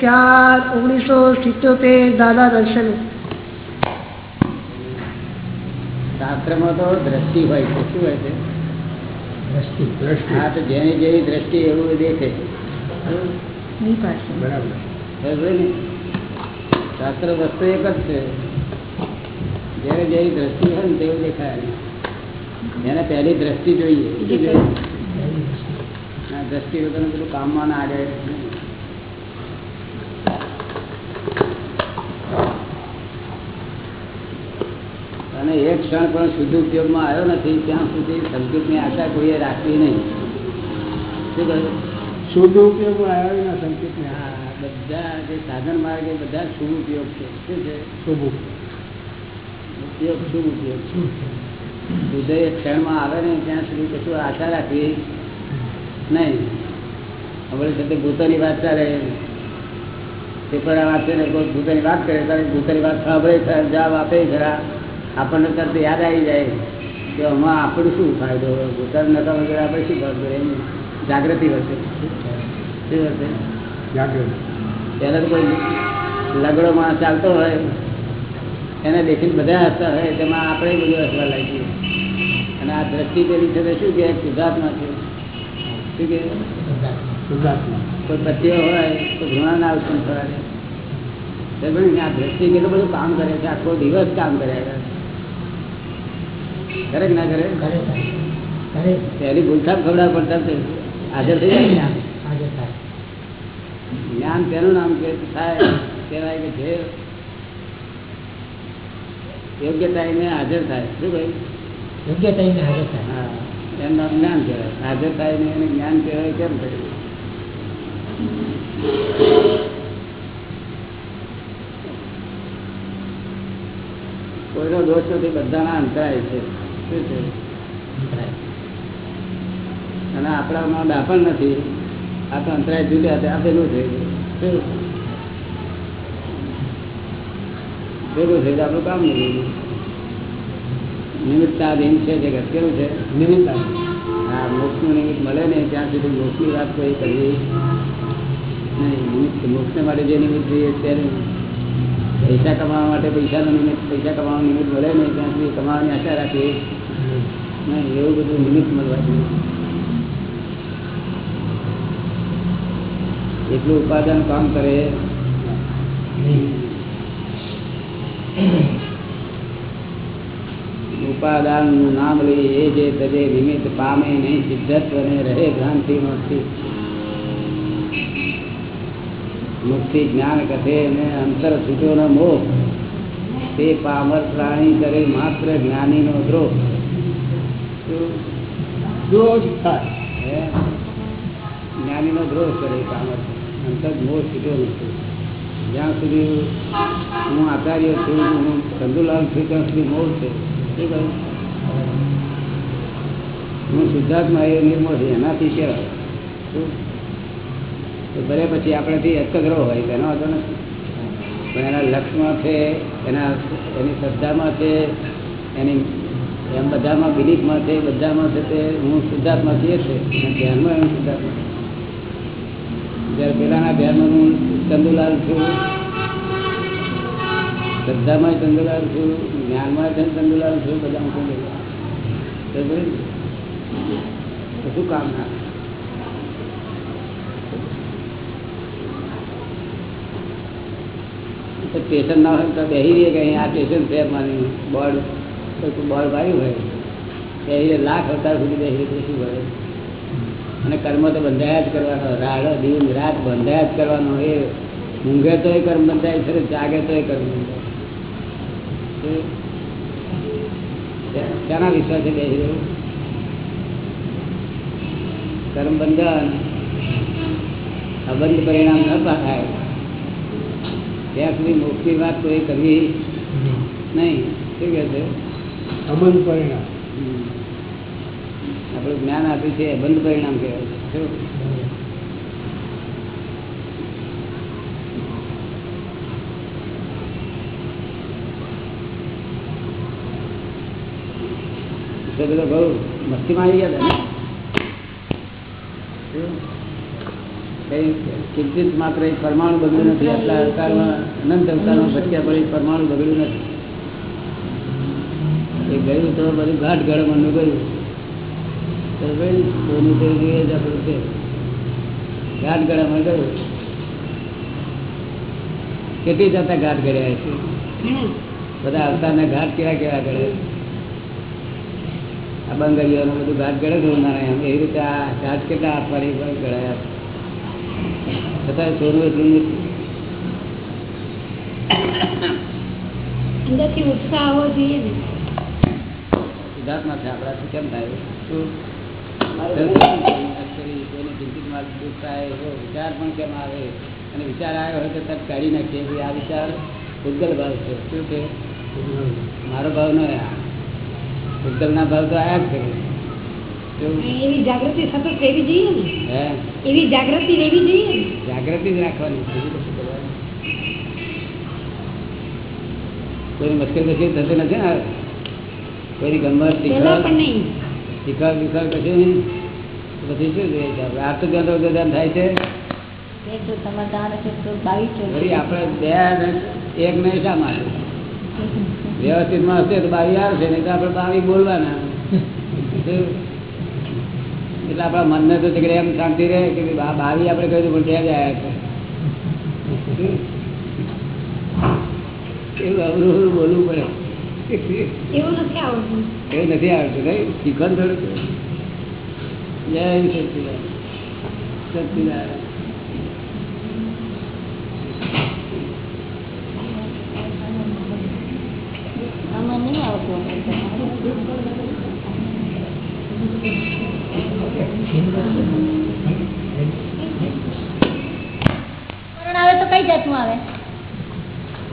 ચાર ઓગણીસો સિત્યોતેર દાદા દર્શન. શાસ્ત્રમાં તો દ્રષ્ટિ હોય છે. શું હોય છે? દ્રષ્ટિ દ્રષ્ટિ. હા તો જેની જેવી દ્રષ્ટિ એવું દેખે બરાબર. શાસ્ત્ર વસ્તુ એક જ છે. જેને જેવી દ્રષ્ટિ હોય ને તેવું દેખાય જેને પહેલી દ્રષ્ટિ જોઈએ. આ દ્રષ્ટિ. વગર બધું કામમાં ના આવે. અને એક ક્ષણ પણ શુદ્ધ ઉપયોગમાં આવ્યો નથી ત્યાં સુધી સંસ્કૃતની આશા કોઈએ રાખવી નહીં. શું કહ્યું? શુદ્ધ ઉપયોગમાં આવ્યો ના સંકેતને હા બધા જે સાધન માર્ગ એ બધા શુભ ઉપયોગ છે. શું છે? શુભ ઉપયોગ શુભ ઉપયોગ. શુદ્ધ એક ક્ષણમાં આવે ને ત્યાં સુધી કશું આશા રાખવી નહીં. આપણે સાથે ભૂતોની વાત ચાલે. પેપર વાંચે ને કોઈ ભૂતોની વાત કરે ત્યારે ભૂતોની વાત સાંભળે જવાબ આપે ખરા આપણને તરત યાદ આવી જાય કે આમાં આપણું શું ફાયદો ભૂતાન નતા વગેરે આપણે શું ફાયદો એમ જાગૃતિ વધે. શું વધે? જાગૃત. પહેલાં તો કોઈ લગડો માણસ ચાલતો હોય એને દેખીને બધા હસતા હોય તેમાં આપણે બધું હસવા લાગીએ. અને આ દ્રષ્ટિ પેલી છે શું કે ગુજરાતમાં છે. શું કે કોઈ પતિઓ હોય તો ઘણા ના ઉત્પન્ન થવા દે. આ દ્રષ્ટિ કેટલું બધું કામ કરે છે? આખો દિવસ કામ કર્યા કરે કે ના કરે? કરે પહેલી ભૂલથાપ ખવડાવ પડતા છે. હાજર થઈ જાય જ્ઞાન તેનું નામ કે થાય કહેવાય કે જે યોગ્ય ટાઈમે હાજર થાય. શું ભાઈ યોગ્ય ટાઈમે હાજર થાય. હા એમ નામ જ્ઞાન કહેવાય. હાજર થાય ને એને જ્ઞાન કહેવાય કેમ કર્યું કોઈનો દોષ નથી બધાના અંતરાય છે. શું છે? અને આપણામાં દાફણ નથી. આ તો અંતરાય જુદા આપેલું છે ભેગું થઈ આપણું કામ નહીં નિમિત્તાધીન છે જે ઘટકેલું છે? નિમિત્તા. હા મોક્ષનું નિમિત્ત મળે ને ત્યાં સુધી મોક્ષની વાત કોઈ કરવી નહીં. નિમિત્ત મોક્ષને માટે જે નિમિત્ત જોઈએ ત્યારે પૈસા કમાવા માટે પૈસાનું નિમિત્ત પૈસા કમાવાનું નિમિત્ત મળે નહીં. ત્યાં સુધી કમાવાની આશા રાખીએ. નહીં એવું બધું નિમિત્ત મળવા જોઈએ એટલું ઉપાદાન કામ કરે ઉપાદાનનું નામ લઈ એ જે તજે નિમિત્ત પામે નહીં સિદ્ધત્વ ને રહે ભ્રાંતિ માંથી મુક્તિ જ્ઞાન કથે ને અંતર છૂટો ન મોહ તે પામર પ્રાણી કરે માત્ર જ્ઞાની નો દ્રોહ. રોજ થાય. હે? જ્ઞાની નો દ્રોહ કરે પામર અંતર મોહ જ્યાં સુધી હું આચાર્ય છું, હું ચંદુલાલ છું ત્યાં સુધી મોહ છે. શું કહ્યું? હું શુદ્ધાત્મા એ નિર્મળ છે, એનાથી કહેવાય તો ભલે પછી આપણેથી અકગ્રહ હોય, તેનો વાંધો નથી. પણ એના લક્ષમાં છે, એના એની શ્રદ્ધામાં છે, એની એમ બધામાં બિલીફમાં છે બધામાં છે તે હું શુદ્ધાત્મા છીએ છે. અને ધ્યાનમાં એમ શુદ્ધાત્મા જ્યારે પેલાના ધ્યાનમાં હું ચંદુલાલ છું શ્રદ્ધામાં ચંદુલાલ છું જ્ઞાનમાં પણ ચંદુલાલ છું બધામાં ચંદુલાલ તો ભાઈ, તો શું કામ ના? તો સ્ટેશન ના હોય તો બેસી રહીએ કે અહીંયા આ સ્ટેશન છે મારી બોર્ડ કોઈ બોર્ડ વાયું હોય. એ લાખ અવતાર સુધી શું કરે અને કર્મ તો બંધાયા જ કરવાનો, રાડો, દિન, રાત બંધાયા જ કરવાનો. એ ઊંઘે તો એ કર્મ બંધાય છે, જાગે તો એ કર્મ બંધાય એ શાના વિશ્વાસે બેસી કર્મ બંધન અબંધ પરિણામ ન થાય ત્યાં સુધી મોક્ષની વાત કોઈ કરવી નહીં શું કહે છે અબંધ પરિણામ. આપણું જ્ઞાન આપ્યું છે, બંધ પરિણામ કહેવાય છે? તો બહુ આવી ગયા હતા કિંચિત માત્ર એક પરમાણુ બગડ્યું નથી. આટલા અવતારમાં અનંત અવતારમાં ભટક્યા પડી પરમાણુ બગડ્યું નથી. એ ગયું તો બધું ઘાટ ગળમણનું ગયું તો ભાઈ, સોનું તે ગયું કેટલી જાતના ઘાટ ગળ્યા છે બધા અવતારના ઘાટ કેવા કેવા ગળે? આ બંગાળીઓનું બધું ઘાટ ગળે છે એમ એવી રીતે આ ઘાટ કેટલા આપવાની પણ ગળાયા છતાં સોનું એટલું નથી. ઉત્સાહ આવવો જોઈએ ને. સિદ્ધાર્થમાં છે. આપણાથી કેમ થાય? શું કોઈને દુઃખ થાય એવો વિચાર પણ કેમ આવે? અને વિચાર આવ્યો હોય તો તરત કાઢી નાખીએ. કે આ વિચાર ઉદ્ગલ ભાવ છે. શું છે મારો ભાવ ન ઉદ્ગલના ભાવ તો આયા જ કરે શું? એવી જાગૃતિ સતત રહેવી જોઈએ હે? એવી જાગૃતિ રહેવી જોઈએ જાગૃતિ જ રાખવાની. કોઈની મુશ્કેલ કશી થતી નથી ને કોઈની ગમત શીખવા શીખવા કશું નહીં. પછી શું જોઈએ છે આપણે? તો ત્યાં તો ધ્યાન થાય છે. આપણે બે માટે? વ્યવસ્થિતમાં હશે તો બાવી આવશે નહીં તો આપણે બાવી બોલવાના. એટલે આપણા મનને તો એમ શાંતિ રહે કે બાવી આપણે કહ્યું પણ ત્યાં જ આવ્યા છે. એવું અવરું બોલવું પડે. એવું નથી આવડતું. એવું નથી આવડતું કઈ શીખવાનું જય સચિદાન આવે તો કઈ જાતનું આવે?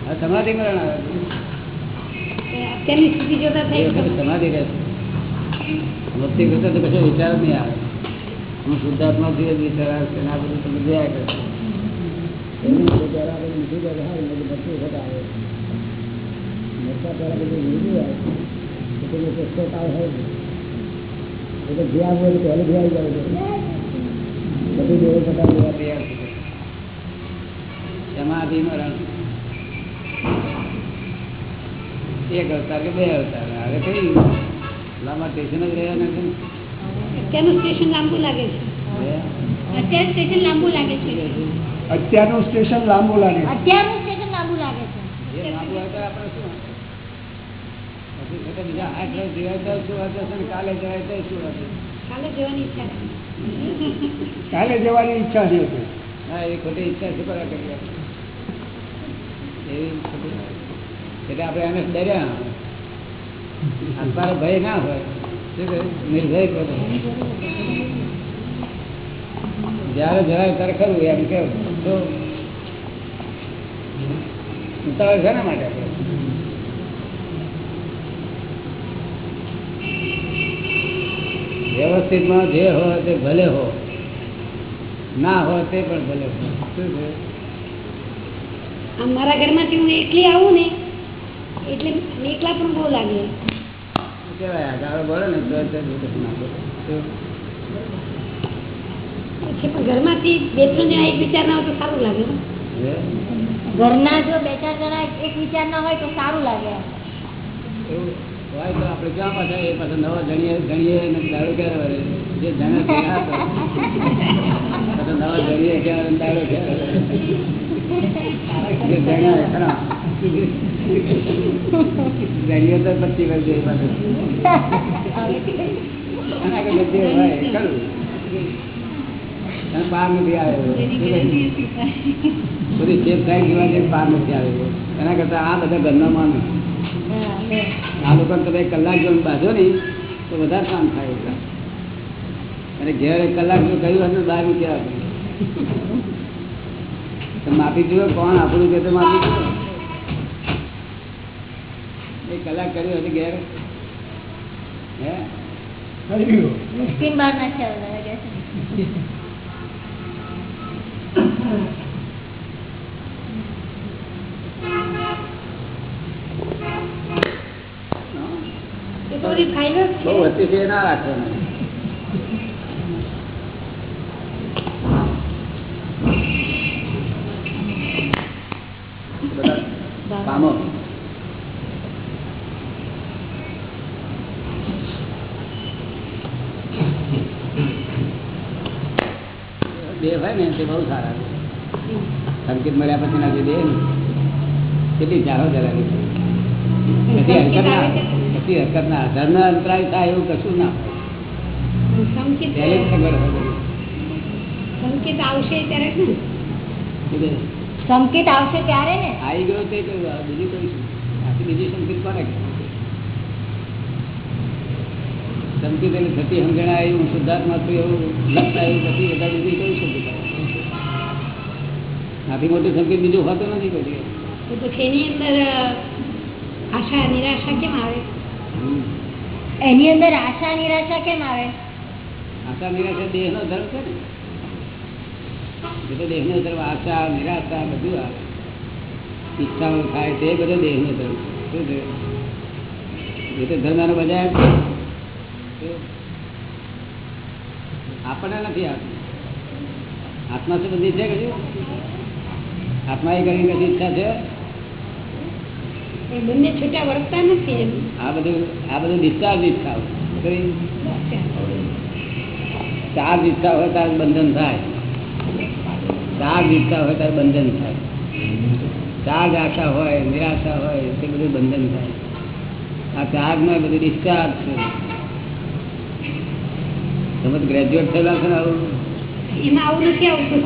આ સમાધિ મરણ આવે. અત્યારની સ્થિતિ જોતા એ થાય વખતે સમાધિ રહે મુક્તિ કરતા તો કશો વિચાર જ નહીં આવે. હું શુદ્ધાત્મા થી જ વિચાર આવે છે અને આ બધું તમે જોયા કરશો. એનું વિચાર આવે ને બીજું વિચાર આવે ને બધું ભરતી વખત આવે મોટા પહેલા બધું લીધું આવે તો પેલું પુસ્તક આવે હોય ને. એ તો જે આવવું હોય પહેલું જે આવી જાય છે. બધું જોવું છતાં જોવા તૈયાર છે. સમાધિ મરણ એક અવતાર કે બે અવતાર. હવે કઈ? લાંબા સ્ટેશન જ રહ્યા નથી અત્યારનું સ્ટેશન લાંબુ લાગે છે. બે. સ્ટેશન લાંબુ લાગે છે. અત્યારનું સ્ટેશન લાંબુ લાગે છે. અત્યારનું સ્ટેશન લાંબુ લાગે છે. લાંબુ હોય તો આપણે શું? બીજા આઠ વર્ષ જીવાય તો શું હશે કાલે જવાય તો શું હશે કાલે જવાની ઈચ્છા છે. કાલે જવાની ઈચ્છા છે. હા એ ખોટી ઈચ્છા છે બરાબર. એવી ખોટી એટલે આપણે એને ડર્યા અત્યારે ભય ના હોય. નિર્ભય જ્યારે જરાય ત્યારે ખરું, એમ કેવું તો ઉતાવળ છે ને માટે આપણે? વ્યવસ્થિતમાં જે હોય તે ભલે હો ના હોય તે પણ ભલે હો શું છે મારા ઘરમાંથી હું એકલી આવું ને એટલે એકલા પણ બહુ લાગે. ઘરમાંથી બે ત્રણ જણા એક વિચાર ના હોય તો સારું લાગે ઘરના જો બે ચાર જણા એક વિચાર ના હોય તો સારું લાગે. એવું? હોય તો આપણે ક્યાં પાછા એ પાછા નવા જણીએ જણીએ ને દાડો ક્યારે? જે જણે પાર નથી આવ્યો. એના કરતા આ બધા ઘરના માનું આ લોકો તમે કલાક જો બાંધો ને, તો વધારે કામ થાય અને ઘેર કલાક જો કહ્યું હતું બહાર તો માફી જુઓ કોણ? આપણું કે માફી જુઓ એક કલાક કર્યો હતું ઘેર. હે? મુશ્કેલ બહાર નાખ્યા છે. ના રાખવાનું આમો બે હોય ને તે બહુ સારા સંકેત મળ્યા પછી ના જે બે ને કેટલી જાણો ચલાવી કશી હરકત ના હરકત ના ધર્મ અંતરાય થાય એવું કશું ના સંકેત બધી. આવશે ત્યારે સંકેત આવશે ત્યારે ને? આવી ગયો તે બીજી કઈ આથી બીજી સંકેત કોને સંકેત એટલે થતી સમજણ આવી હું શુદ્ધાત્મા છું એવું લક્ષ આવ્યું પછી બધા બીજી કઈ? આથી મોટું સંકેત બીજું હોતું નથી પછી એની અંદર આશા નિરાશા કેમ આવે? એની અંદર આશા નિરાશા કેમ આવે? આશા નિરાશા દેહ નો ધર્મ છે ને? એ તો દેહ નો ધર્મ આશા નિરાશા બધું આવે. ઈચ્છાઓ થાય તે બધો દેહ નો ધર્મ શું છે? એ તો ધર્મ એનો બજાય જ છે. શું? આપણને નથી આવતું. આત્મા સંબંધી છે કશું? આત્મા એ કરીને કશી ઈચ્છા છે? બંને છૂટા વર્તતા નથી આ બધું આ બધું ડિસ્ચાર્જ ઈચ્છા ચાર ઈચ્છા હોય ત્યારે બંધન થાય. ચાર ઈચ્છા હોય ત્યારે બંધન થાય. ચાર આશા હોય નિરાશા હોય તે બધું બંધન થાય. આ ચારમાં બધું ડિસ્ચાર્જ છે. તમે ગ્રેજ્યુએટ થયેલા છે ને આવું? એમાં આવું નથી આવતું.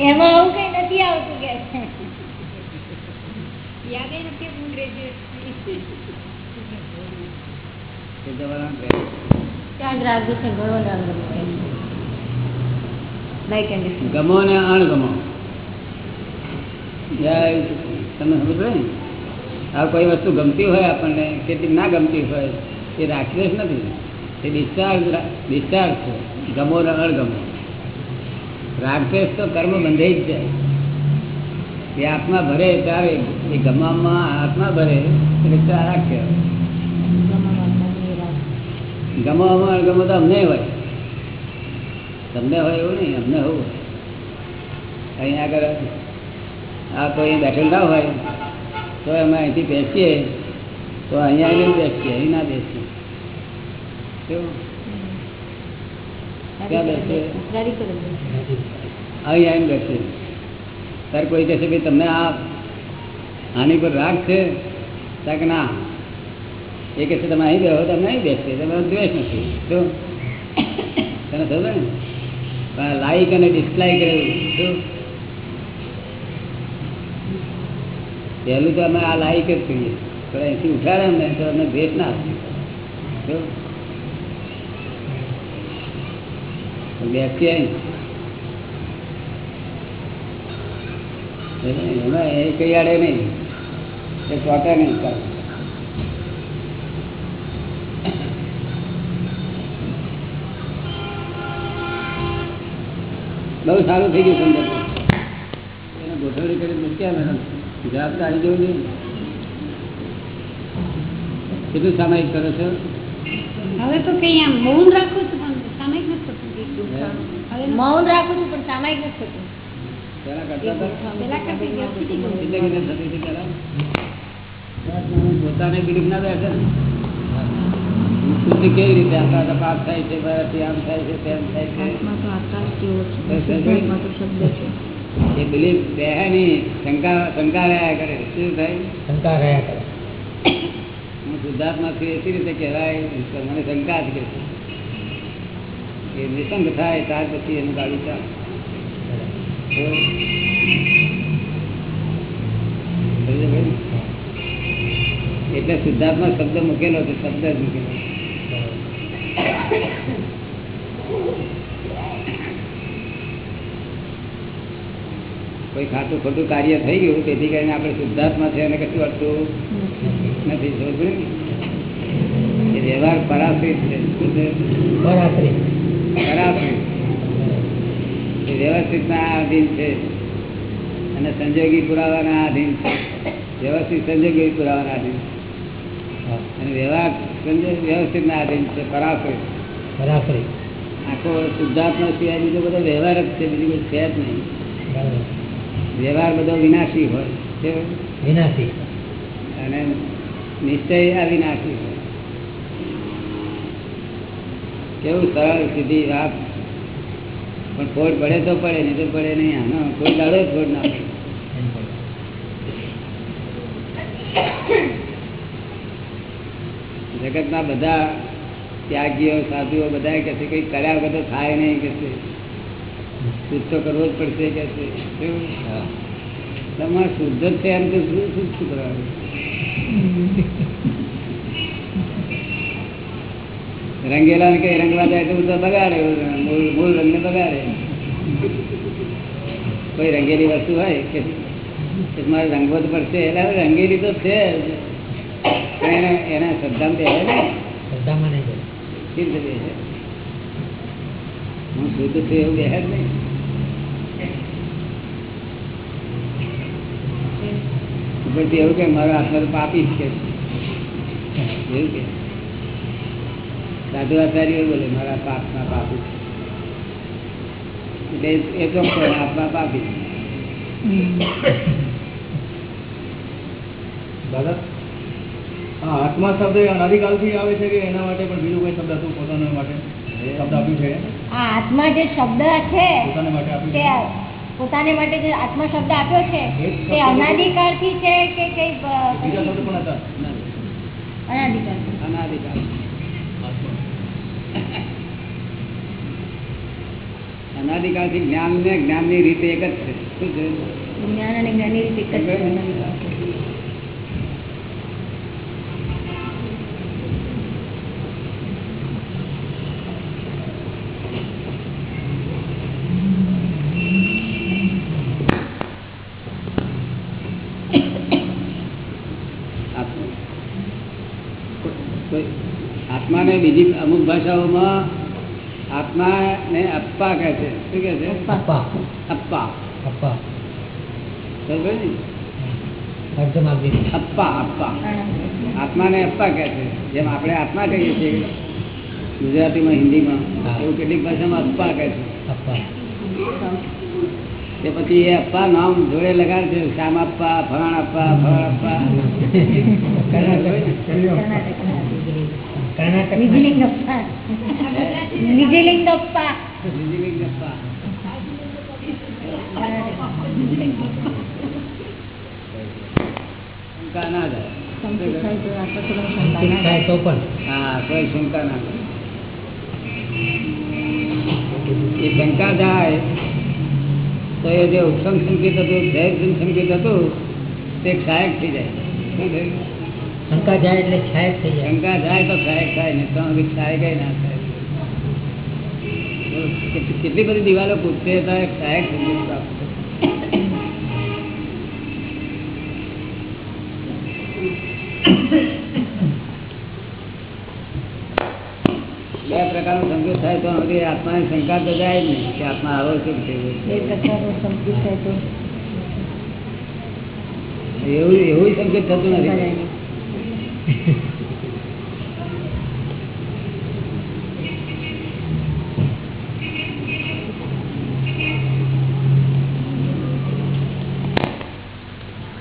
એમાં આવું કઈ નથી આવતું કે. યાદ નથી હું ગ્રેજ્યુએટ ગમો ને અણગમો. તમે સમજો ને? આ કોઈ વસ્તુ ગમતી હોય આપણને કેટલીક ના ગમતી હોય એ રાક્ષસ નથી. એ ડિસ્ચાર્જ ડિસ્ચાર્જ છે. ગમો ને અણગમો. રાક્ષસ તો કર્મ બંધે જ છે એ આત્મા ભરે ત્યારે એ ગમામાં આત્મા ભરે એટલે ચારાક કહેવાય ગમામાં અણગમો તો અમને હોય. તમને હોય એવું નહીં, અમને હોવું અહીંયા આગળ આ કોઈ બેઠેલ હોય, તો અમે અહીંથી બેસીએ. તો અહીંયા આવીને બેસીએ, અહીં ના બેસીએ. કેવું? અહીં આવીને બેસે. ત્યારે કોઈ કહેશે ભાઈ તમને આ આની પર રાગ છે? ત્યાં કે ના. એ કહેશે તમે અહીં બેહો તમને અહીં બેસશે તમે દ્વેષ નથી. શું તને થયું ને? પણ લાઈક અને ડિસલાઈક શું પહેલું તો અમે આ લાઈક જ કરીએ. પણ અહીંથી ઉઠાડે અમને તો અમે ભેટ ના આપીએ બહુ સારું થઈ ગયું સંદર્ભ એને ગોઠવણી કરી મૂક્યા ને જવાબદારી જોઈ નહીં કેટલું સામાયિક કરો છો હવે તો કઈ આમ મૌન રાખું છું પણ સામાયિક નથી થતું હવે મૌન રાખું છું પણ સામાયિક નથી થતું. પોતાને બિલીફ ના બેસે શુદ્ધિ કેવી રીતે થાય છે બરાથી આમ થાય છે તેમ થાય છે. એ બિલીફ બેહે શંકા શંકા રહ્યા કરે. શું થાય? શંકા રહ્યા કરે. હું શુદ્ધાત્મા છું એવી રીતે કહેવાય તો મને શંકા જ કે છે. એ નિસંગ થાય, ત્યાર પછી એનું ગાડી ચાલે. સમજ્યા? એટલે સિદ્ધાર્થમાં શબ્દ મૂકેલો છે, શબ્દ જ મૂકેલો કોઈ ખાતું ખોટું કાર્ય થઈ ગયું, તેથી કરીને આપણે શુદ્ધાત્મા છે અને કશું અટતું નથી સમજ એ વ્યવહાર પરાશ્રિત છે? પરાશ્રિત. પરાશ્રિત એ વ્યવસ્થિતના આધીન છે. અને સંજોગી પુરાવાના આધીન છે. વ્યવસ્થિત સંજોગી પુરાવાના આધીન અને વ્યવહાર વ્યવસ્થિત વ્યવસ્થિતના આધીન છે. પરાશ્રિત પરાશ્રિત આખો શુદ્ધાત્મા સિવાય બીજો બધો વ્યવહાર જ છે. બીજું કોઈ છે જ નહીં. વ્યવહાર બધો વિનાશી હોય? વિનાશી. અને નિશ્ચય અવિનાશી નાખી કેવું સરળ સીધી વાત પણ ખોટ પડે તો પડે નહીં તો પડે નહીં આનો કોઈ દાડો જ ખોટ ના પડે. જગતના બધા ત્યાગીઓ, સાધુઓ બધા કે છે કંઈ કર્યા વગર તો થાય નહીં, કે છે. શુદ્ધ તો કરવો જ પડશે, કે છે. કેવું? તમારે શુદ્ધ જ છે એમ તો શું શુદ્ધ શું કરવાનું? રંગેલા ને કઈ રંગવા જાય તો બગાડે મૂળ મૂળ રંગને બગાડે. કોઈ રંગેલી વસ્તુ હોય કે મારે રંગવો તો પડશે એટલે રંગેલી તો છે એને એના શ્રદ્ધામાં બેસે ને. શ્રદ્ધામાં નહીં જાય બેસે? હું શુદ્ધ છું એવું બેસે જ નહીં. ઉપરથી એવું કે મારો આત્મા પાપી જ કે છે. એવું કે. સાધુ આચાર્ય બોલે મારા પાપના પાપી. એટલે એ તો આત્મા પાપી. દાદા હા આત્મા શબ્દ અનાદિકાલથી આવે છે કે એના માટે પણ બીજું કોઈ શબ્દ હતું પોતાના માટે શબ્દ આપ્યું છે? આ આત્મા જે શબ્દ છે પોતાના માટે આપ્યું છે? પોતાને માટે જે આત્મા શબ્દ આપ્યો છે તે અનાદિકાળથી છે? કે કઈ બીજા શબ્દ પણ હતા? અનાદિકાળ અનાદિકાળ અનાદિકાળથી જ્ઞાન ને જ્ઞાનની રીતે એક જ છે. શું છે? જ્ઞાન અને જ્ઞાનની રીતે એક જ છે. આત્માને બીજી અમુક ભાષાઓમાં આત્માને અપ્પા કહે છે. શું કહે છે? અપ્પા. અપ્પા. અપ્પા. ને? અપ્પા અપ્પા. આત્માને અપ્પા કહે છે. જેમ આપણે આત્મા કહીએ છીએ ગુજરાતીમાં હિન્દીમાં એવું કેટલીક ભાષામાં અપ્પા કહે છે. અપ્પા. તે પછી એ અપ્પા નામ જોડે લગાડ છે. શ્યામ અપ્પા ફલાણ અપ્પા ફલાણ અપ્પા. કર્ણાટક કર્ણાટક નિજલિંગ અપ્પા નિજલિંગ અપ્પા બીજી અપ્પા શંકા ના જાય તો પણ. હા કોઈ શંકા ના થાય એ શંકા જાય તો એ જે ઉત્તમ સંકેત હતું જૈવ સંકેત હતું તે સહાયક થઈ જાય. શું થયું? શંકા જાય એટલે છાયક થઈ જાય. શંકા જાય તો સહાયક થાય ને તો સહાયક ના થાય કેટલી બધી દિવાલો પૂછશે. બે પ્રકારનો સંકેત થાય તો હવે આત્માની શંકા તો જાય જ નહીં કે આત્મા આવો છે કે બે પ્રકારનો સંકેત થાય તો. એવું એવું સંકેત થતું નથી જાય નહીં.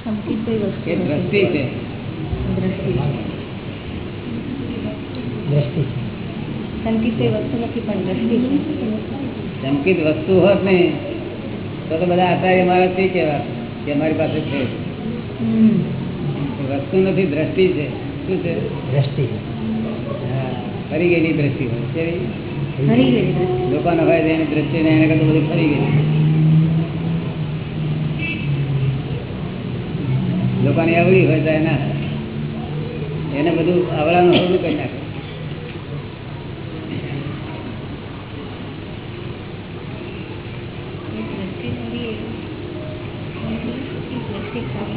સંકેત કઈ વસ્તુ એ દ્રષ્ટિ છે દ્રષ્ટિ દ્રષ્ટિ સંકેત કઈ વસ્તુ નથી પણ દ્રષ્ટિ છે સંકિત વસ્તુ હોત ને તો તો બધા આચાર્ય મારા તે કહેવા કે અમારી પાસે છે હમ. વસ્તુ નથી દ્રષ્ટિ છે શું છે દ્રષ્ટિ હા, ફરી ગયેલી દ્રષ્ટિ હોય કેવી? હરી ગયેલી દ્રષ્ટિ લોકોને હોય તો એની દ્રષ્ટિ ને એના કરતા બધું ફરી ગયેલી લોકોની આવડી હોય તો એના એને બધું અવળાનું અવળું કરી નાખે.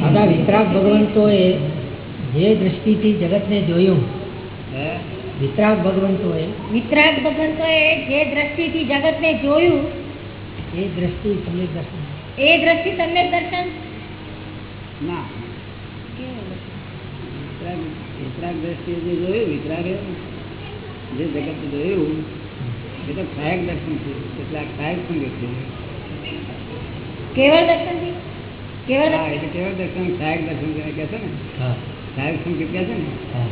દાદા વિતરાગ ભગવંતોએ જે દ્રષ્ટિથી જગતને જોયું? વિતરાગ ભગવંતોએ વિતરાગ ભગવંતોએ જે દ્રષ્ટિથી જગતને જોયું એ દ્રષ્ટિ તમને દર્શન એ દ્રષ્ટિ તમને દર્શન? ના વિતરાગ વિતરાગ દ્રષ્ટિએ જે જોયું વિતરાગ જે જગત જોયું એ તો સહાયક દર્શન છે. કેટલાક સહાયક સંગત છે? કેવળ દર્શનથી કેવળ હા એટલે કેવળ દર્શન સહાયક દર્શન જેને કહે છે ને. હા. સહાયક સંકેત કહે છે ને? હા.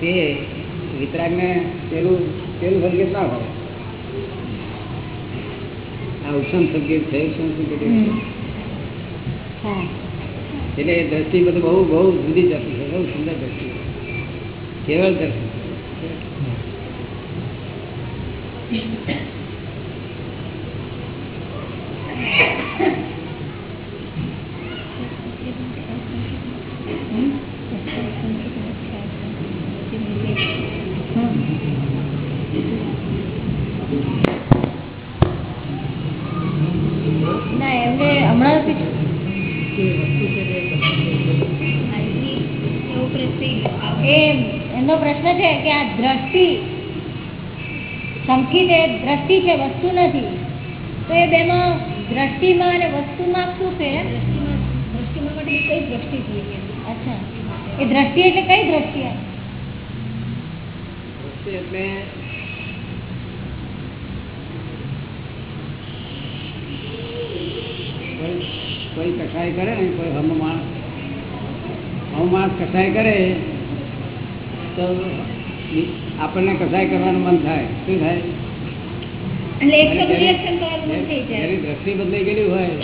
તે વિતરાગને પેલું પેલું સંકેત ના હોય. આ ઉપસમ સંકેત છે ઉપસમ સંકેત એવું છે. હા. એટલે એ દ્રષ્ટિ બધું બહુ બહુ જુદી જતી છે. બહુ સુંદર દ્રષ્ટિ કેવળ દર્શન દ્રષ્ટિ છે વસ્તુ નથી. તો એ બેમાં દ્રષ્ટિમાં અને વસ્તુમાં શું દ્રષ્ટિમાં માટે કઈ દ્રષ્ટિ જોઈએ અચ્છા. એ દ્રષ્ટિ એટલે કઈ દ્રષ્ટિ દ્રષ્ટિ એટલે કોઈ કોઈ કસાય કરે ને કોઈ હમ માણસ હમ કસાય કરે તો આપણને કસાય કરવાનું મન થાય. શું થાય? દ્રષ્ટિ બદલાઈ ગયેલી હોય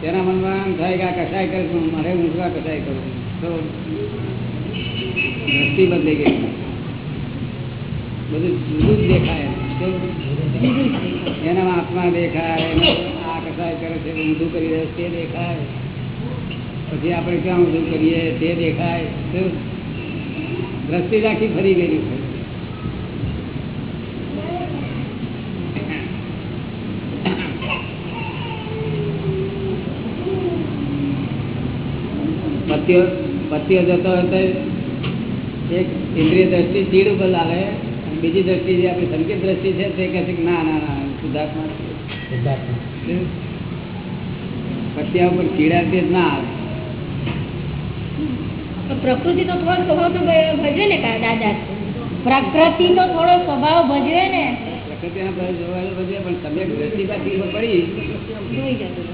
તેના મનમાં એમ થાય કે આ કસાય કરે મારે ઊંઘવા કસાય કરું તો દ્રષ્ટિ બદલાઈ ગઈ બધું જુદું જ દેખાય. એના આત્મા દેખાય આ કસાય કરે છે ઊંધું કરી રહ્યો તે દેખાય. પછી આપણે ક્યાં ઊંધું કરીએ તે દેખાય. દ્રષ્ટિ રાખી ફરી ગયેલી પતિઓ જતો હોય એક ઇન્દ્રિય દ્રષ્ટિ ચીડ ઉપર લાવે અને બીજી દ્રષ્ટિ જે આપણી સંકેત દ્રષ્ટિ છે તે કહે છે કે ના ના ના શુદ્ધાત્મા છે. પત્યા ઉપર ચીડાતી તે ના આવે. પ્રકૃતિ તો થોડો સ્વભાવ તો ભજવે ને કા- દાદા પ્રકૃતિ તો થોડો સ્વભાવ ભજવે ને. પ્રકૃતિના પર જોવાનું પણ તમે દ્રષ્ટિ પાછી પડી. આ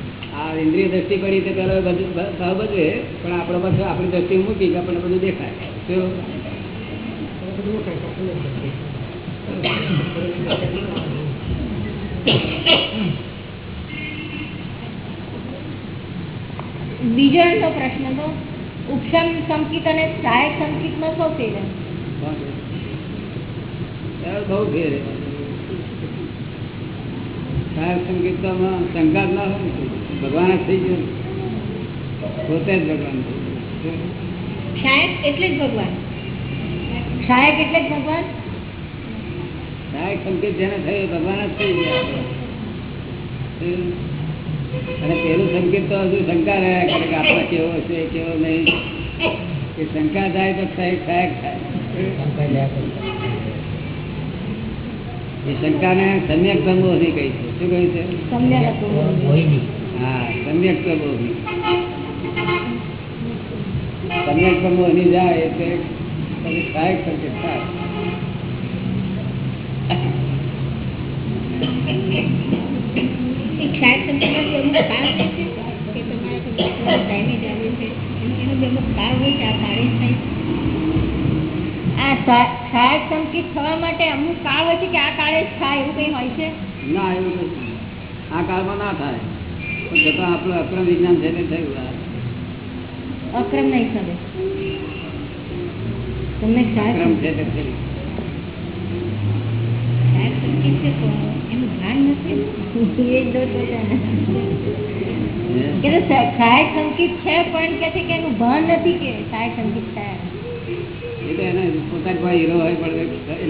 ઇન્દ્રિય દ્રષ્ટિ પડી તે પેલો બધું ભાવ પણ આપણે પાસે આપણી દ્રષ્ટિ મૂકી કે આપણને બધું દેખાય બીજો પ્રશ્ન તો ઉપશમ સંકિત અને સહાયક સંકિતમાં શું ફેર બહુ ફેર. સહાયક સંગીતમાં શંકા ના હોય. ભગવાન જ થઈ ગયું. પોતે જ ભગવાન એટલે જ ભગવાન. સહાયક એટલે જ ભગવાન? સહાયક સંકેત જેને થયો ભગવાન જ થઈ ગયા. અને પેલું સંકેત તો હજુ શંકા રહ્યા કરે કે આપણે કેવો છે કેવો નહીં. એ શંકા થાય તો સહાયક સહાયક થાય. એ શંકાને સમ્યક સંબોધી કહી છે શું કહ્યું છે? સમ્યક હા સમ્યક સંબોધી સમ્યક સંબોધી જાય એટલે સહાયક સંકેત થાય. હોય કે તમારા પર થોડો છે એનો એનો કાળ હોય છે આ કાળે જ થાય આ સહાયક સંકિત થવા માટે અમુક કાળ હોય છે કે આ કાળે જ થાય એવું કઈ હોય છે? ના એવું નથી. આ કાળમાં ના થાય. છતાં આપણું અક્રમ વિજ્ઞાન છે તે થયું અક્રમ નહીં સમય તમને અક્રમ છે તે થયું.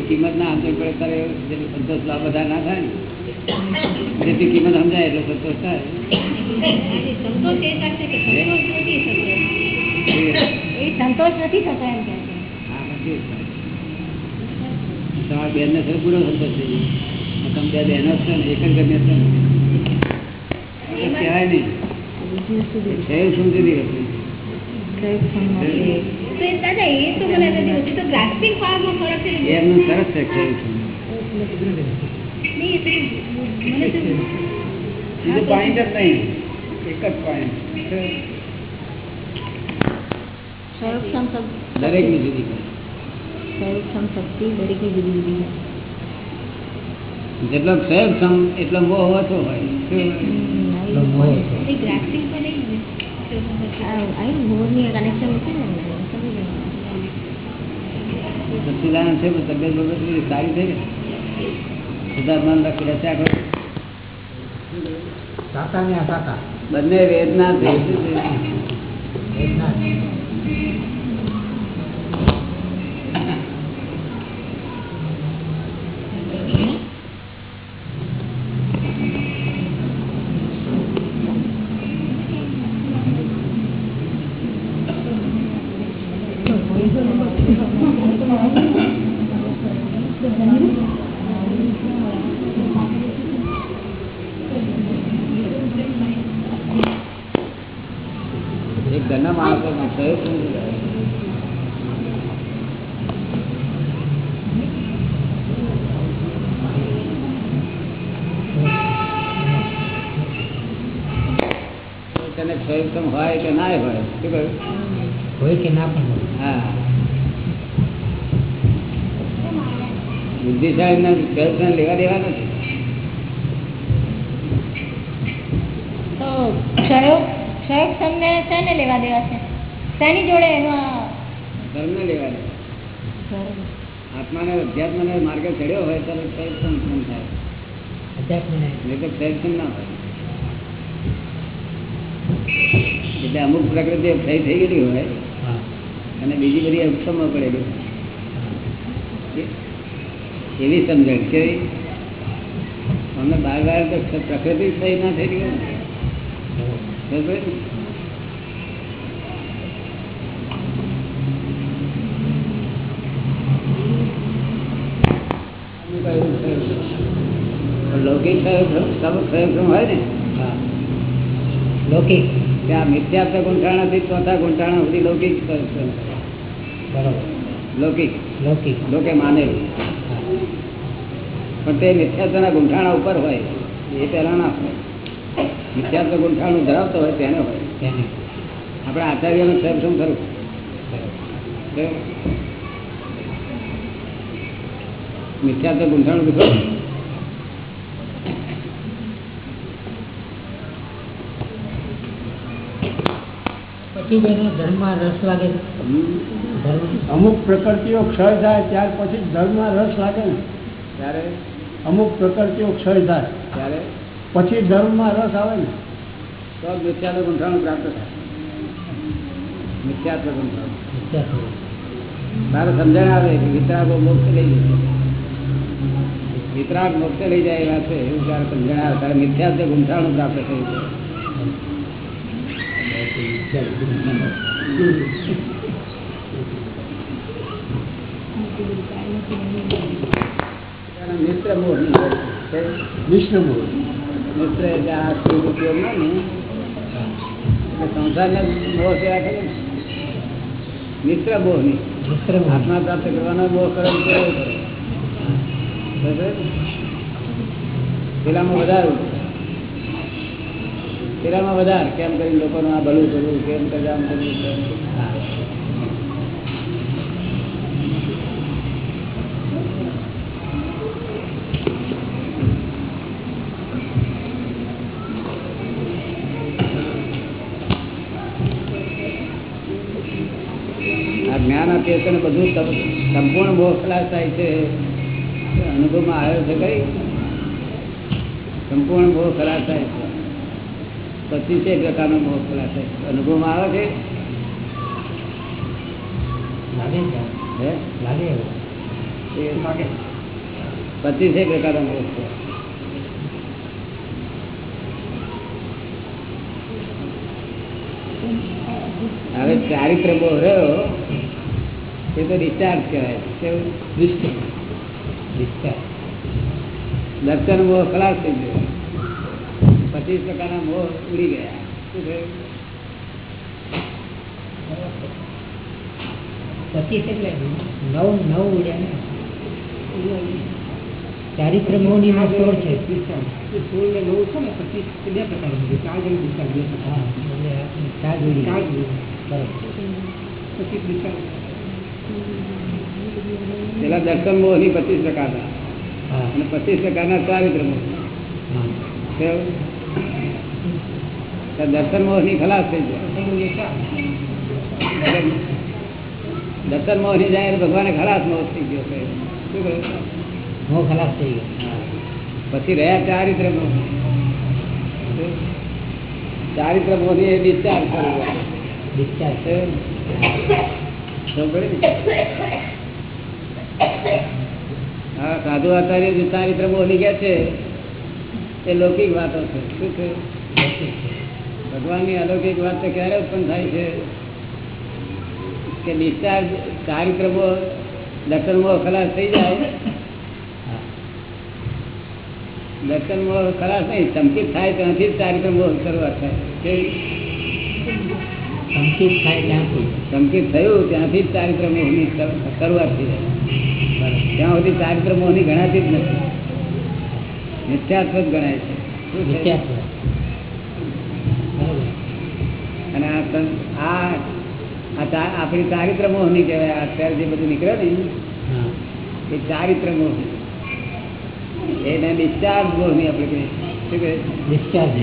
કિંમત ના પડે ત્યારે સંતોષ લાભ બધા ના થાય ને. જેટલી કિંમત સમજાય એટલો સંતોષ થાય. સંતોષ નથી થતો એમ કે. તમારા પૂરો સંતોષ થઈ ગયો. તમે બે બહેનો છો ને એક જ ગમે છો કહેવાય નહીં. શું જુદી એમનું સરસ છે થયું શું નહીં એ પેલું મને તો બીજું પોઈન્ટ જ નહીં એક જ પોઈન્ટ સંરક્ષણ શક્તિ દરેકની જુદી છે સંરક્ષણ શક્તિ દરેકની જુદી જુદી છે જેટલો ક્ષયક્ષમ એટલો મોહ ઓછો હોય શું? એટલો મોહ છે. એ ગ્રાફિંગ તો નહીં ને આ અહીં મોરની કનેક્શન છે ને સમજી ગયો સચ્ચિદાનંદ છે પણ તબિયત બબિયત બધી સારી થઈ ને સિદ્ધાર્થમાન લખી રચ્યા કરો બંને વેદના? વેદના. શું કહ્યું હોય કે ના પણ હા. બુદ્ધિશાળી ને લેવા દેવા નથી તો ક્ષયોગ ક્ષયોક્ષમને શેને લેવા દેવા છે? શેની જોડે એનો આ ધર્મ ને લેવા દેવા. આત્માને અધ્યાત્મને માર્ગે ચડ્યો હોય ત્યારે ક્ષયક્ષમ થાય. અધ્યાત્મને. નહીં તો ક્ષયક્ષમ ના હોય. એટલે અમુક પ્રકૃતિ ક્ષય થઈ ગયેલી હોય હા. અને બીજી બધી અક્ષમમાં પડેલી એવી સમજણ કે અમને બાર બાર તો પ્રકૃતિ સહી ના થઈ ગયું લૌકિક સંયોગ હોય ને. હા. ત્યાં મિથ્યાત્વ ગુંઠાણાથી ચોથા ગુંઠાણા સુધી લૌકિક. બરોબર. લૌકિક. લૌકિક. લોકે માને. પણ તે મિથ્યાત્વના ગુંઠાણા ઉપર હોય એ પહેલા ના હોય. મિથ્યાત્વ ગુંઠાણું ધરાવતો હોય તેને હોય. તેને. આપણે આચાર્યનું સક્ષમ ખરું? બરોબર. કે મિથ્યાત્વ ગુંઠાણું પછી જ એનો ધર્મમાં રસ લાગે અમુક પ્રકૃતિઓ ક્ષય થાય ત્યાર પછી ધર્મમાં રસ લાગે ને. ત્યારે? અમુક પ્રકૃતિઓ ક્ષય થાય. ત્યારે? પછી ધર્મમાં રસ આવે ને. તો મિથ્યાત્વ ગુંઠાણું પ્રાપ્ત થાય મિથ્યાત્વ ગુંઠાણું મારે સમજણ આવે કે વિતરાગો મોક્ષ લઈ જશે વિતરાગ મોક્ષ લઈ જાય એવા છે એવું ત્યારે સમજણ આવે. ત્યારે મિથ્યાત્વ ગુંઠાણું પ્રાપ્ત થયું છે. મિત્ર હોય. વિષ્ણુ મિત્ર એટલે આ મોહ સેવા કરે મિત્ર મોહ મિત્ર. આત્મા પ્રાપ્ત કરવાનો મોહ કરો કેવો પેલામાં વધારું પેલામાં વધાર, કેમ કરી લોકોનું આ ભલું કરવું કેમ કરી આમ કરવું જ્ઞાન આપીએ તો બધું સંપૂર્ણ બહુ ખલાસ થાય છે. અનુભવમાં આવ્યો છે કઈ? સંપૂર્ણ બહુ ખલાસ થાય છે. પચીસે પ્રકારનો મોહ ખલાસ થાય છે. અનુભવમાં આવે છે? લાગે છે. હે? લાગે એવું. એ પચીસે પ્રકારનો મોહ છે. હવે ચારિત્ર મોહ રહ્યો એ તો ડિસ્ચાર્જ કહેવાય. કેવું? વિસ્તાર દર્શન મોહ ખલાસ થઈ ગયો. પચીસ ટકાના મોહ ઉડી ગયા. શું થયું? પચીસ એટલે નવ નવ ઉડ્યા ને. ચારિત્ર મોહની માં સોળ છે. હા એટલે ચાર જોડી બરોબર. પછી દિશા. પેલા દર્શન મોહની પચીસ ટકાના હતા અને પચીસ ટકાના ચારિત્ર મોહ હા મોહની ખલાસ થઈ જાય. દર્શન મોહની જાય એટલે ભગવાને ખલાસ મોહ થઈ ગયો શું કહ્યું મોહ ખલાસ થઈ ગયો. પછી રહ્યા ચારિત્ર મોહ. ચારિત્ર મોહની ડિસ્ચાર્જ કરવું ને? હા? સાધુ આચાર્ય ચારિત્ર મોહની કે છે એ લૌકિક વાતો છે. શું છે. ભગવાનની અલૌકિક વાત તો ક્યારે ઉત્પન્ન થાય છે? કે ડિસ્ચાર્જ ચારિત્રમો દર્શનમો ખલાસ થઈ જાય? દર્શનમો ખલાસ નહીં ચમકિત થાય ત્યાંથી જ કાર્યક્રમો શરૂઆત થાય? સંકિત થાય ત્યાંથી. ચમકિત થયું ત્યાંથી જ મોહની શરૂઆત થઈ જાય. ત્યાં સુધી મોહની ગણાતી જ નથી. નિત્યાત્મક ગણાય છે. શું છે? વિચાર કરો. બરોબર અને આ આ આપણી ચારિત્ર મોહની કહેવાય અત્યારે જે બધું નીકળે ને એ ચારિત્ર મોહની એને ડિસ્ચાર્જ મોહની આપણે કહીએ. શું કહે ડિસ્ચાર્જ.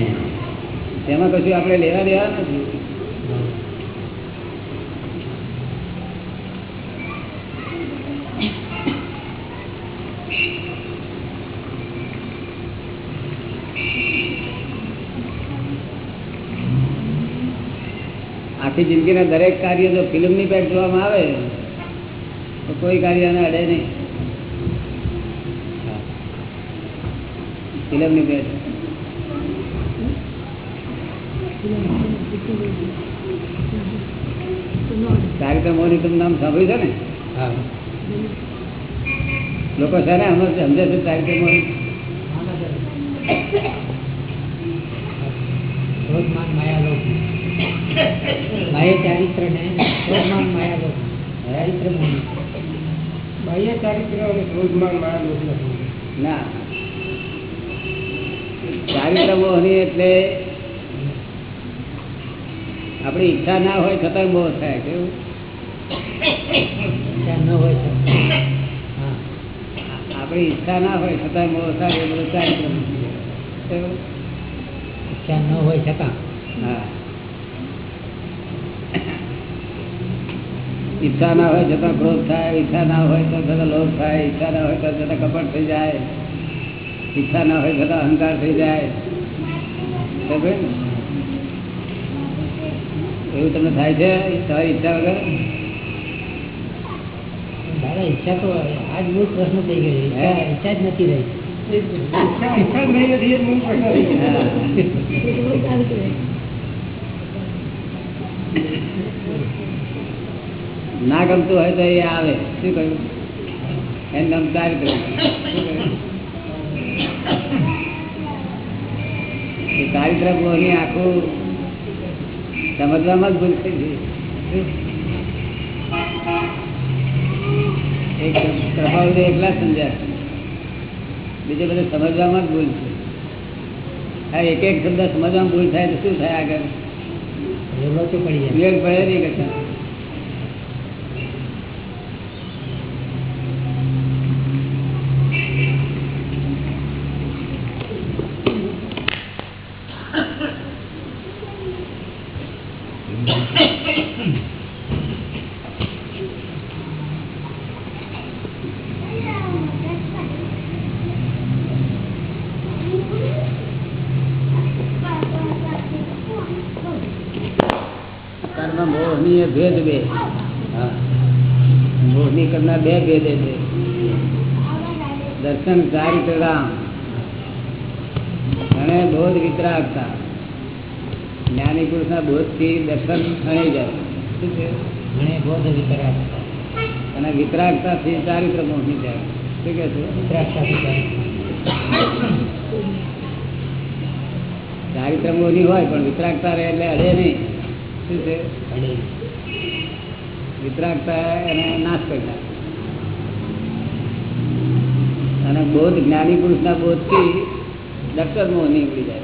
એમાં કશું આપણે લેવા દેવા નથી. આખી જિંદગીના દરેક કાર્ય જો ફિલ્મની પેટ જોવામાં આવે તો કોઈ કાર્ય એને અડે નહીં. ફિલ્મની પેટ કાર્યક્રમ મોહની તમે નામ સાંભળ્યું છે ને? હા. લોકો છે ને સમજે છે ક્રોધમાન માયાલોક બાહ્ય ચારિત્ર ને ક્રોધમાન માયાલોક ચારિત્ર બાહ્ય ચારિત્ર અને ક્રોધમાન માયા નથી ના. ચારિત્ર મોહની એટલે આપણી ઈચ્છા ના હોય છતાં મોહ થાય કેવું ઈચ્છા ન હોય હા. આપણી ઈચ્છા ના હોય છતાં મોહ થાય એ બધું ચારિત્ર ઈચ્છા ન હોય છતાં. હા. ઈચ્છા ના હોય છતાં ક્રોધ થાય ઈચ્છા ના હોય તો છતાં લોભ થાય ઈચ્છા ના હોય તો છતાં કપટ થઈ જાય ઈચ્છા ના હોય છતાં અહંકાર થઈ જાય. એવું તમને થાય છે? તમારી ઈચ્છા વગર? દાદા ઈચ્છા તો આજ મૂળ પ્રશ્ન થઈ ગયો છે. ઈચ્છા ઈચ્છા જ નથી રહી. ઈચ્છા ના ગમતું હોય તો એ આવે. શું કહ્યું? એને ગમતા ચારિત્ર મોહની આખું સમજવામાં જ ભૂલ થઈ એક પ્રભાવ એકલા સમજ્યા બીજે બધે સમજવામાં જ ભૂલ છે. આ એક એક શબ્દ સમજવામાં ભૂલ થાય તો શું થાય આગળ? પડી જાય. પડે નહીં કશા કર્મ મોહની એ ભેદ બે હા મોહની કરનાર બે ભેદે છે દર્શન ચારિત્ર રામ અને બોધ વિતરાગતા જ્ઞાની પુરુષના બોધથી દર્શન થણી જાય શું છે ઘણે બોધ વિતરાગ વિતરાગતાથી ચારિત્ર મોહની જાય શું કે છે? ચારિત્ર. મોહી. હોય પણ વિતરાગતા રહે એટલે અડે નહીં. શું છે. વિતરાગતા એને નાશ કરી નાખે. અને બોધ જ્ઞાની પુરુષના બોધથી ડક્ટર મોહ નીકળી જાય.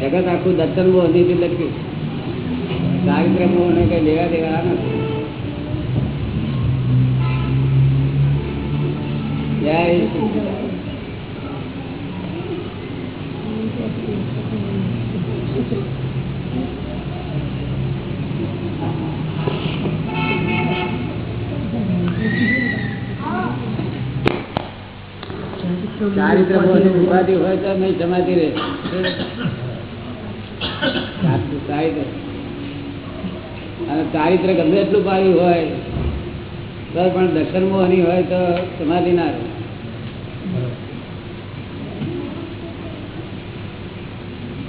જગત આખું દર્શન મોહનીથી લખ્યું મોહને કઈ લેવા દેવા નથી. જય હોય તો નહીં સમાધિ રહે. ચારિત્ર અને ચારિત્ર ગમે એટલું પાડ્યું હોય, તો પણ દર્શન મોહની હોય તો સમાધિ ના રહે.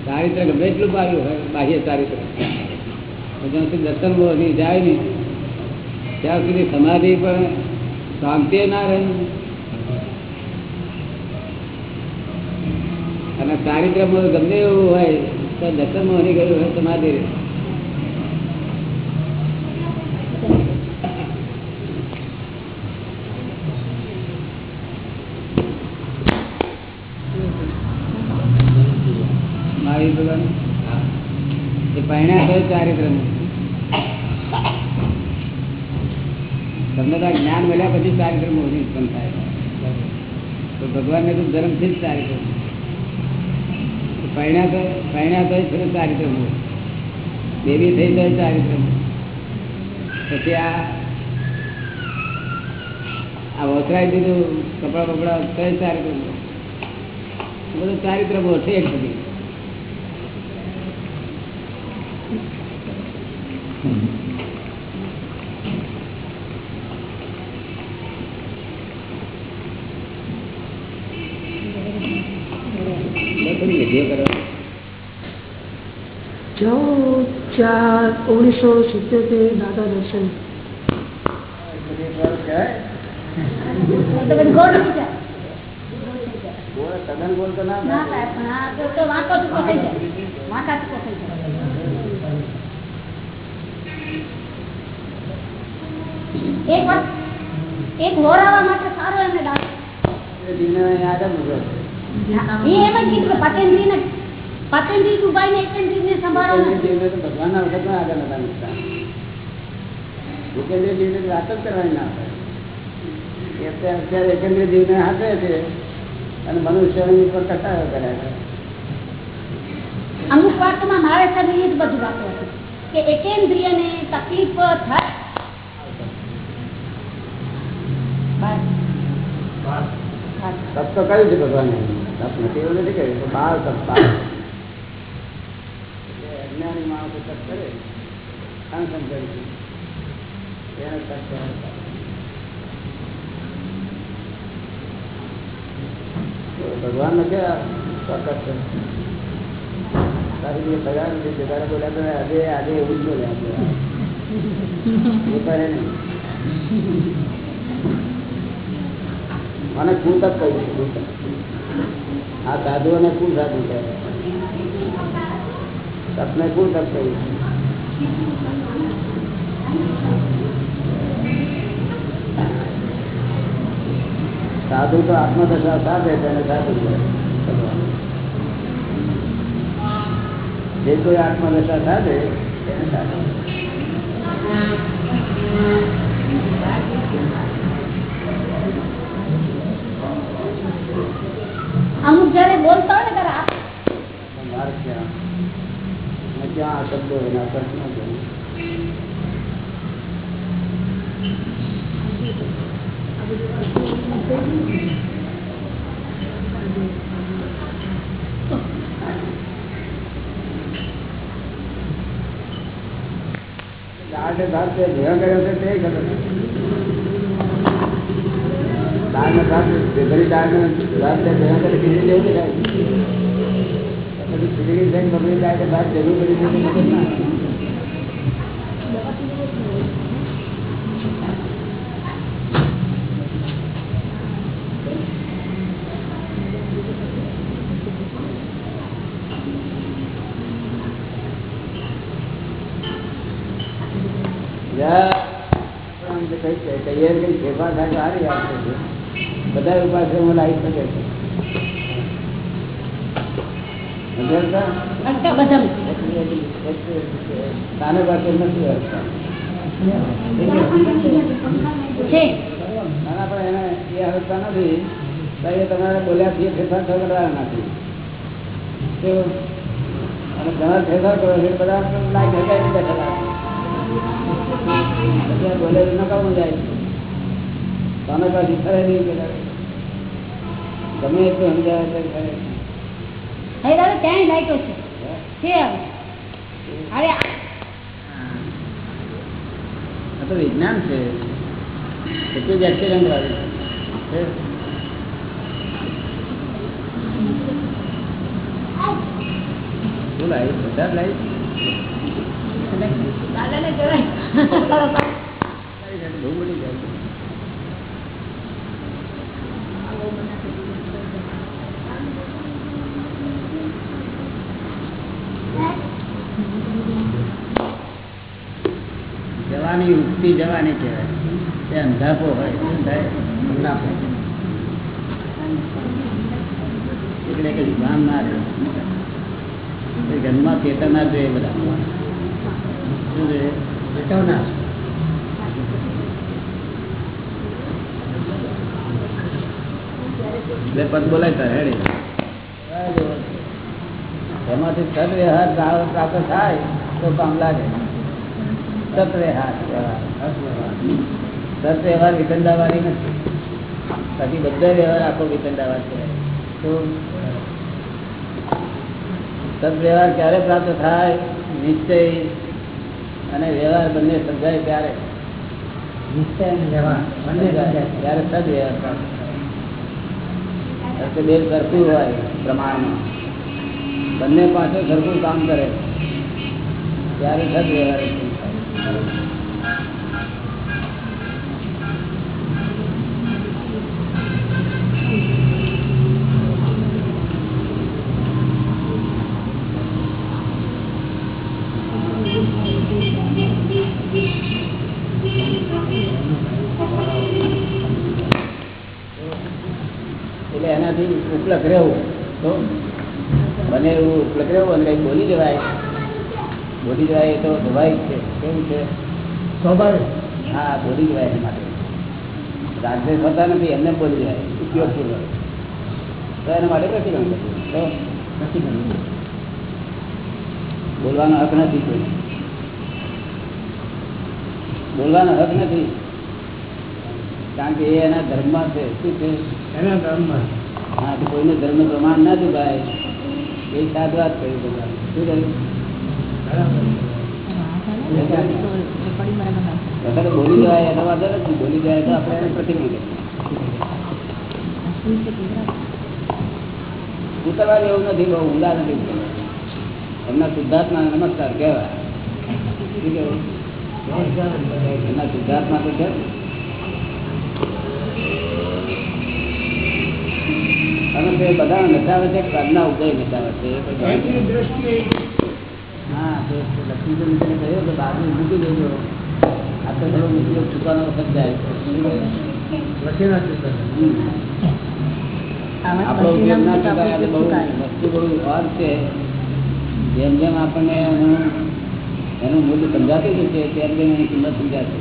ચારિત્ર ગમે એટલું પાડ્યું હોય, બાહ્ય ચારિત્ર જ્યાં સુધી દર્શન મોહની જાય નહીં, ત્યાં સુધી સમાધિ પણ શાંતિ ના રહે. અને ચારિત્ર ગમે એવું હોય, તો દર્શન મોહની ગયું હોય, સમાધિ રહે. ચારિત્ર તમને તો જ્ઞાન મળ્યા પછી ચારિત્ર મોહની ઉત્પન્ન થાય તો ભગવાનને તો ધર્મથી જ ચારિત્ર પરિણામ તો પરિણામ તો ચારિત્ર મોહ દેવી થઈ તો ચારિત્ર પછી આ આ વસરાઈ દીધું, કપડા બપડા કઈ ચારિત્ર બધું ચારિત્ર મોહ છે એક બધી બધી વિધિઓ કરો ચૌદ ચાર ઓગણીસો સિત્યોતેર દાદા દર્શન. સઘન ગોળ તો ના અને મનુષ્ય કટાયો કર્યા છે. અમુક વાતમાં મારે જ બધી વાતો કે એકેન્દ્રિય એકેન્દ્રિયને તકલીફ થાય તપ તો કયું છે ભગવાન. તપ નથી એવું નથી કર્યું તો બાર તપ બાર અજ્ઞાની માણસો તપ કરે. અનશન કરી એને તપ. ભગવાન છે? તારી પગાર નથી તે બોલ્યા તો આજે આજે એવું જ બોલ્યા કરે નહીં. મને શું તક કહ્યું છે સાધુ અને આ કુલ સાધુ છે તપને શું તક કહ્યું. સાધુ તો આત્મદશા સાધે તેને સાધુ કહેવાય. જે કોઈ આત્મદશા સાધે તેને સાધુ અમુક જયારે બોલતા હોય ને ત્યારે આપ- ક્યાં? આ શબ્દો એના પ્રશ્ન ભાત જે ભેગા કર્યો છે તે ખબર દાળ ને ભાત ભેગરી દાળ ને ભાત જે ભેગા કરી ખીચડી જેવું દેખાય પછી ખીચડી થઈને બગડી જાય કે ભાત જરૂર કરી છે તો મગજ ના આવે. યા. પણ આમ તો કઈ છે, તૈયાર કઈ ફેરફાર થાય તો સારી વાત છે. બધા ઉપાસમાં લાવી શકે છે. ના ના, તમારે બોલ્યા છીએ ફેરફાર થવા નથી. અને ઘણા ફેરફાર કરો છો બધા લાઈક હગાઈ બેઠેલા બોલે નકામું જાય. તમે પાછી ખરે નહીં ગમે એટલું સમજાવે છે. હવે. તો વિજ્ઞાન છે. એટલું જ એક્સિડન્ટ વાળું છે. શું લાવી બધા જ લાવી બહુ બધી જાય છે. જવાની ઉગતી જવાની કહેવાય. તે અંધાપો હોય શું અંધાપો એટલે કઈ ભાન ના રહે. ઘરમાં જન્મ જોઈએ બધા. ચેતવના એટલે પદ બોલાય તારે એમાંથી સદવ્યવહાર થાય તો કામ લાગે. સત વ્યવહાર વિકંદાવાળી નથી. બાકી બધા વ્યવહાર આખો વિકંદાવાર છે તો સદવ્યવહાર ક્યારે પ્રાપ્ત થાય? નિશ્ચય અને વ્યવહાર બંને સમજાય ત્યારે નિશ્ચય અને વ્યવહાર બંને ત્યારે સદ વ્યવહાર પ્રાપ્ત થાય? બે સરખું હોય પ્રમાણમાં. બંને પાસે સરખું કામ કરે. ત્યારે સદ વ્યવહાર થાય એટલે એનાથી ઉપલબ્ધ રહેવું, તો બને ઉપલક રહેવું અને કંઈક બોલી જવાય બોલી જવાય એ તો સ્વાભાવિક છે. કેવું છે? સ્વાભાવિક. હા બોલી જવાય એના માટે. રાગદેશ હોતા નથી એમને બોલી જવાય ઉપયોગપૂર્વક તો એના માટે પ્રતિબંધ તો પ્રતિબંધ બોલવાનો હક નથી કોઈ. બોલવાનો હક નથી. કારણ કે એ એના ધર્મમાં છે. શું છે? એના ધર્મમાં. હા તો કોઈને ધર્મ પ્રમાણ ના ચુકાય એ સાત વાત કરી ભગવાન શું કહ્યું? વખતે બોલી ઉતરવા એવું નથી બહુ ઊંડા નથી. એમના શુદ્ધાત્મા નમસ્કાર કહેવાય એમના શુદ્ધાત્મા તો છે. અને તે બધા નચાવે છે કર્ણના ઉદય નચાવે છે હા તો લક્ષ્મીચંદ્રને કહ્યું કે બાજુ મૂકી દેજો. આ તો થોડો ઉપયોગ ચૂકવાનો વખત જાય. આપણો ઉપયોગ ના ચૂકાય બહુ વસ્તુ બહુ છે. જેમ જેમ આપણને એનું એનું મૂલ્ય સમજાતું જશે તેમ તેમ એની કિંમત સમજાશે.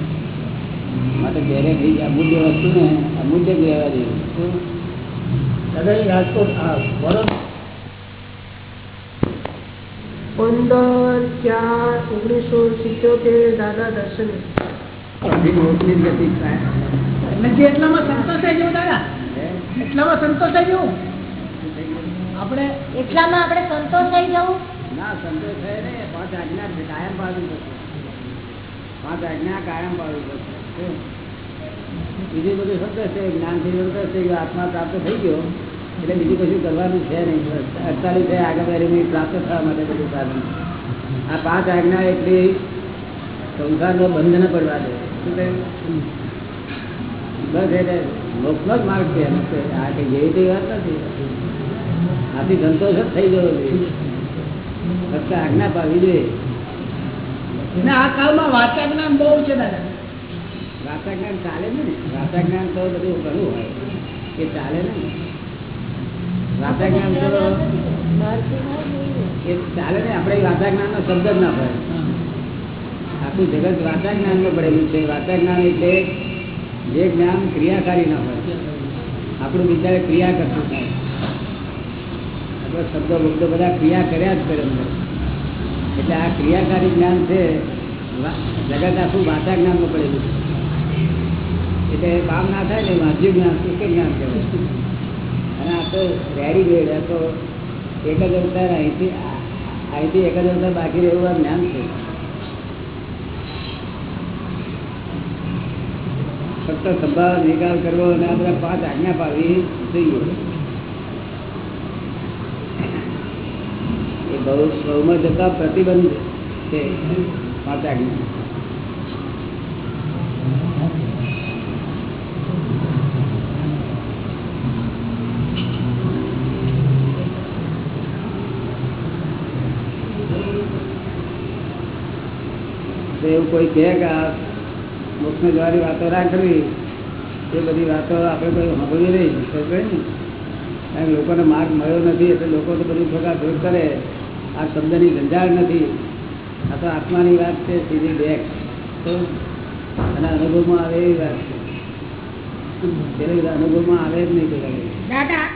માટે પહેરેથી અમૂલ્ય વસ્તુને અમૂલ્ય જ રહેવા દેવું શું? દાદા એ રાજકોટ પંદર ચાર ઓગણીસો સિત્યોતેર દાદા દર્શને. એટલામાં સંતોષાઈ જવું દાદા? એટલામાં સંતોષાઈ જવું આપણે એટલામાં આપણે સંતોષાઈ જવું? ના સંતોષ થાય ને પાંચ આજ્ઞા કાયમ પાડવી પડશે પાંચ આજ્ઞા કાયમ પાડવી પડશે? બીજું બધું સંતોષ છે જ્ઞાનથી સંતોષ થઈ ગયો આત્મા પ્રાપ્ત થઈ ગયો. એટલે બીજું કશું કરવાનું છે નહીં. અડતાલીસ આગળ પ્રાપ્ત થવા માટે બધું સાધન. આ પાંચ આજ્ઞા એટલી સંસારનો બંધ ન પડવા દે. બસ એટલે મોક્ષનો જ માર્ગ છે. આ કઈ જેવી તેવી વાત નથી. આથી સંતોષ જ થઈ ગયો છે. ફક્ત આજ્ઞા પાવી જોઈએ. આ કાળમાં વાર્તા જ્ઞાન બહુ છે દાદા. વાર્તા જ્ઞાન ચાલે ને વાર્તા જ્ઞાન તો બધું ઘણું હોય. એ ચાલે ને વાર્તા જ્ઞાન ચાલે ને, આપણે વાર્તા જ્ઞાન નો શબ્દ જ ના પડે. આખું જગત વાર્તા જ્ઞાનમાં પડેલું છે. વાર્તા જ્ઞાન એટલે જે જ્ઞાન ક્રિયાકારી ના હોય. આપણું બિચારે ક્રિયા કરતું થાય. આપણે શબ્દો બબ્દો બધા ક્રિયા કર્યા જ કરે એટલે આ ક્રિયાકારી જ્ઞાન છે જગત આખું વાર્તા જ્ઞાનમાં પડેલું છે. એટલે કામ ના થાય ને વાંચ્યું જ્ઞાન શુષ્ક જ્ઞાન કહેવાય. અને રેડીમેડ આ તો એક જ અવતાર અહીંથી અહીંથી એક જ અવતાર બાકી રહેવું આ જ્ઞાન છે. ફક્ત સંભાવ નિકાલ કરવો અને આ બધા પાંચ આજ્ઞા પાડવી જોઈએ. એ બહુ બહુમાં જતા પ્રતિબંધ છે પાંચ આજ્ઞા તો એવું કોઈ કહે કે આ મોક્ષને જવાની વાતો ના કરવી એ બધી વાતો આપણે કોઈ સાંભળવી નહીં ને કારણ કે લોકોને માર્ગ મળ્યો નથી એટલે લોકો તો બધું થોડા ભેગ કરે. આ શબ્દની ગંજાળ નથી. આ તો આત્માની વાત છે સીધી બેક. તો અને અનુભવમાં આવે એવી વાત છે. અનુભવમાં આવે જ નહીં દાદા